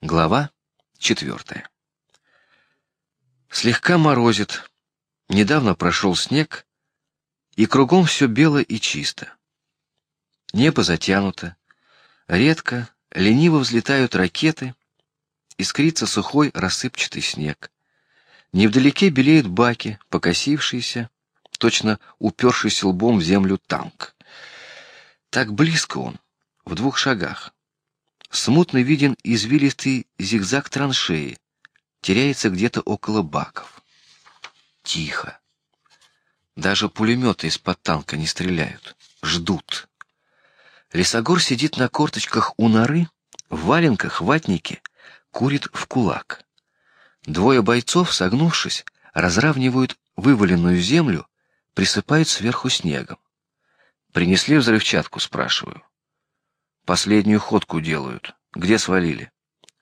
Глава четвертая. Слегка морозит. Недавно прошел снег, и кругом все бело и чисто. Небо затянуто. Редко, лениво взлетают ракеты. Искрится сухой рассыпчатый снег. Невдалеке белеют баки, покосившиеся, точно упершийся лбом в землю танк. Так близко он, в двух шагах. Смутно виден извилистый зигзаг траншеи, теряется где-то около баков. Тихо. Даже пулеметы из-под танка не стреляют, ждут. Лесогор сидит на корточках у норы, в валенках, ватнике, курит в кулак. Двое бойцов, согнувшись, разравнивают вываленную землю, присыпают сверху снегом. Принесли взрывчатку, спрашиваю. Последнюю ходку делают. Где свалили?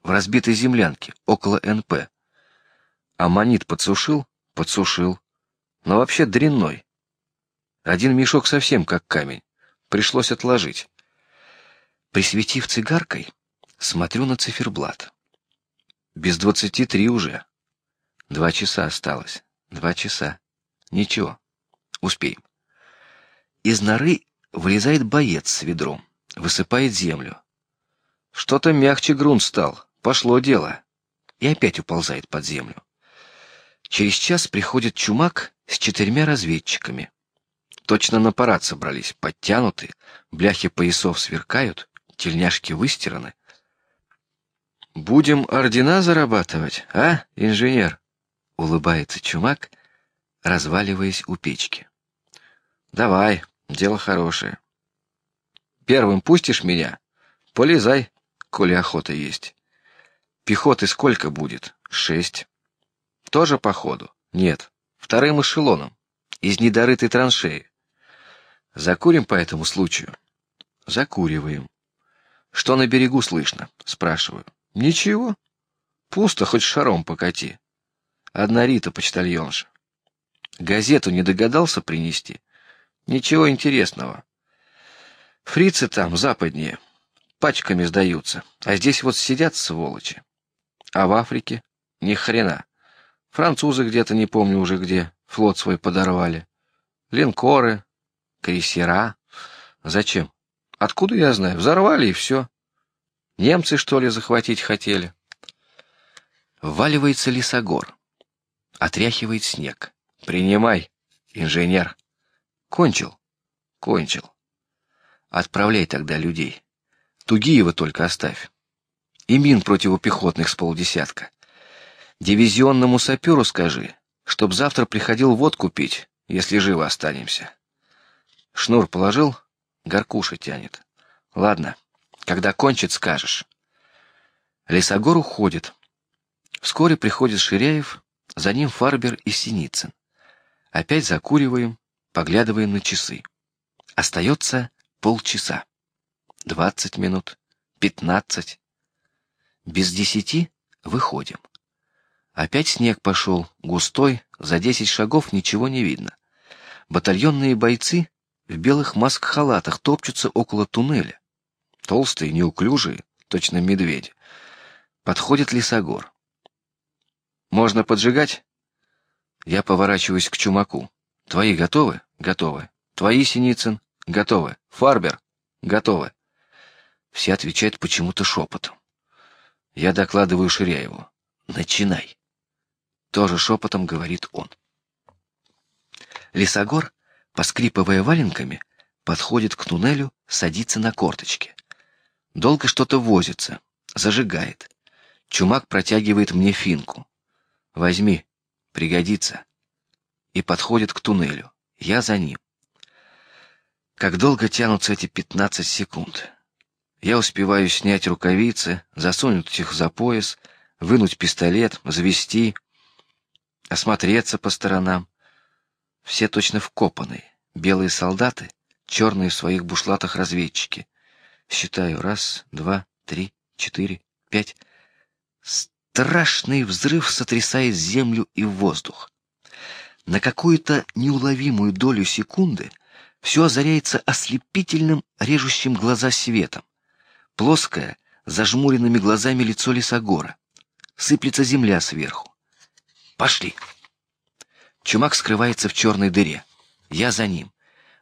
В разбитой землянке, около НП. Аммонит подсушил? Подсушил. Но вообще дрянной. Один мешок совсем как камень. Пришлось отложить. Присветив цигаркой, смотрю на циферблат. Без двадцати три уже. Два часа осталось. Два часа. Ничего. Успеем. Из норы вылезает боец с ведром высыпает землю. Что-то мягче грунт стал, пошло дело, и опять уползает под землю. Через час приходит чумак с четырьмя разведчиками. Точно на парад собрались, подтянуты, бляхи поясов сверкают, тельняшки выстираны. Будем ордена зарабатывать, а, инженер? Улыбается чумак, разваливаясь у печки. Давай, дело хорошее. Первым пустишь меня? Полезай, коли охота есть. Пехоты сколько будет? Шесть. Тоже по ходу? Нет. Вторым эшелоном из недорытой траншеи. Закурим по этому случаю. Закуриваем. Что на берегу слышно? Спрашиваю. Ничего. Пусто, хоть шаром покати. Одна Рита почтальонша. Газету не догадался принести. Ничего интересного. Фрицы там западнее пачками сдаются, а здесь вот сидят сволочи. А в Африке ни хрена. Французы где-то не помню уже где флот свой подорвали, линкоры, крейсера. Зачем? Откуда я знаю? Взорвали и все. Немцы что ли захватить хотели? Валивается лесогор, отряхивает снег. Принимай, инженер. Кончил, кончил. Отправляй тогда людей. Тугиева только оставь. И мин противопехотных с полдесятка. Дивизионному саперу скажи, чтоб завтра приходил водку пить, если живо останемся. Шнур положил, горкуша тянет. Ладно, когда кончит, скажешь. Лесогор уходит. Вскоре приходит Ширяев, за ним Фарбер и Синицын. Опять закуриваем, поглядываем на часы. Остается полчаса, двадцать минут, пятнадцать. Без десяти выходим. Опять снег пошел, густой, за десять шагов ничего не видно. Батальонные бойцы в белых маск-халатах топчутся около туннеля. Толстые, неуклюжие, точно медведи. Подходит лесогор. Можно поджигать? Я поворачиваюсь к чумаку. Твои готовы? Готовы. Твои, Синицын? Готовы. Фарбер. Готовы. Все отвечают почему-то шепотом. Я докладываю Ширяеву. Начинай. Тоже шепотом говорит он. Лесогор, поскрипывая валенками, подходит к туннелю, садится на корточки. Долго что-то возится, зажигает. Чумак протягивает мне финку. Возьми, пригодится. И подходит к туннелю. Я за ним. Как долго тянутся эти пятнадцать секунд? Я успеваю снять рукавицы, засунуть их за пояс, вынуть пистолет, завести, осмотреться по сторонам. Все точно вкопанные, белые солдаты, черные в своих бушлатах разведчики. Считаю раз, два, три, четыре, пять. Страшный взрыв сотрясает землю и воздух. На какую-то неуловимую долю секунды все озаряется ослепительным, режущим глаза светом. Плоская, зажмуренными глазами лицо лесогора. Сыплется земля сверху. Пошли. Чумак скрывается в черной дыре. Я за ним.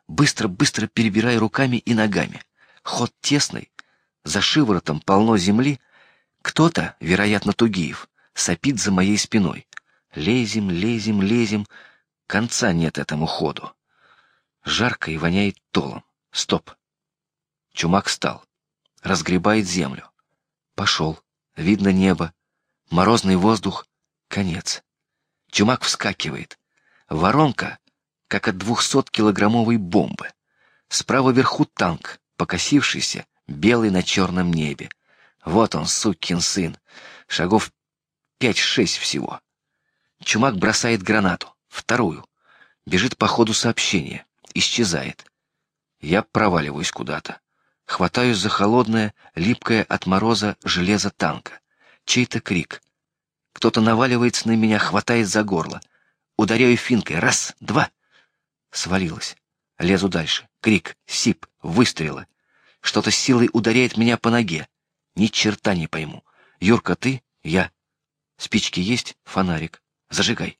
Быстро-быстро перебираю руками и ногами. Ход тесный, за шиворотом полно земли. Кто-то, вероятно, Тугиев, сопит за моей спиной. Лезем, лезем, лезем. Конца нет этому ходу. Жарко и воняет толом. Стоп. Чумак встал, разгребает землю. Пошел. Видно небо, морозный воздух. Конец. Чумак вскакивает. Воронка, как от двухсот-килограммовой бомбы. Справа вверху танк, покосившийся, белый на черном небе. Вот он, сукин сын. Шагов пять-шесть всего. Чумак бросает гранату, вторую. Бежит по ходу сообщения, исчезает. Я проваливаюсь куда-то. Хватаюсь за холодное, липкое от мороза железо танка. Чей-то крик. Кто-то наваливается на меня, хватает за горло. Ударяю финкой. Раз, два. Свалилась. Лезу дальше. Крик, сип, выстрелы. Что-то с силой ударяет меня по ноге. Ни черта не пойму. Юрка, ты? Я. Спички есть? Фонарик. Зажигай.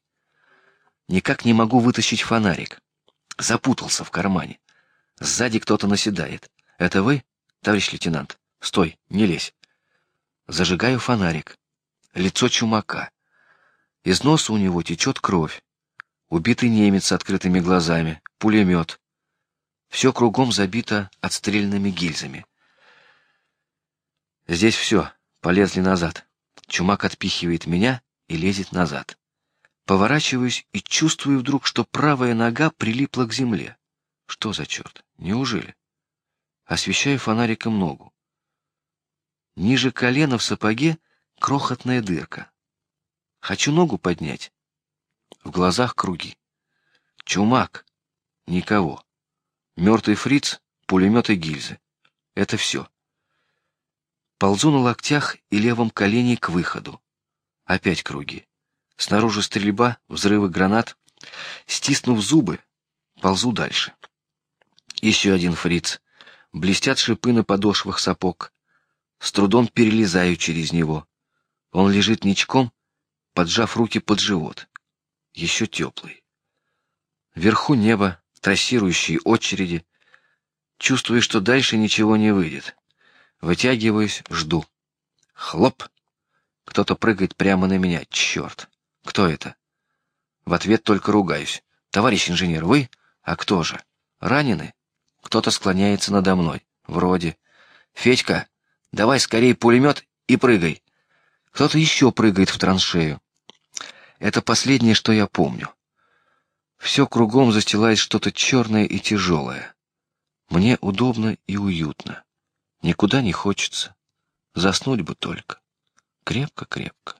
Никак не могу вытащить фонарик. Запутался в кармане. Сзади кто-то наседает. Это вы, товарищ лейтенант? Стой, не лезь. Зажигаю фонарик. Лицо чумака. Из носа у него течет кровь. Убитый немец с открытыми глазами, пулемет. Все кругом забито отстрельными гильзами. Здесь все, полезли назад. Чумак отпихивает меня и лезет назад. Поворачиваюсь и чувствую вдруг, что правая нога прилипла к земле. Что за черт? Неужели? Освещаю фонариком ногу. Ниже колена в сапоге крохотная дырка. Хочу ногу поднять. В глазах круги. Чумак. Никого. Мертвый фриц, пулемет и гильзы. Это все. Ползу на локтях и левом колене к выходу. Опять круги. Снаружи стрельба, взрывы гранат. Стиснув зубы, ползу дальше. Еще один фриц. Блестят шипы на подошвах сапог. С трудом перелезаю через него. Он лежит ничком, поджав руки под живот. Еще теплый. Вверху небо, трассирующие очереди. Чувствую, что дальше ничего не выйдет. Вытягиваюсь, жду. Хлоп! Кто-то прыгает прямо на меня. Черт! Кто это? В ответ только ругаюсь. Товарищ инженер, вы? А кто же? Ранены? Кто-то склоняется надо мной. Вроде. Федька, давай скорее пулемет и прыгай. Кто-то еще прыгает в траншею. Это последнее, что я помню. Все кругом застилает что-то черное и тяжелое. Мне удобно и уютно. Никуда не хочется. Заснуть бы только. Крепко-крепко.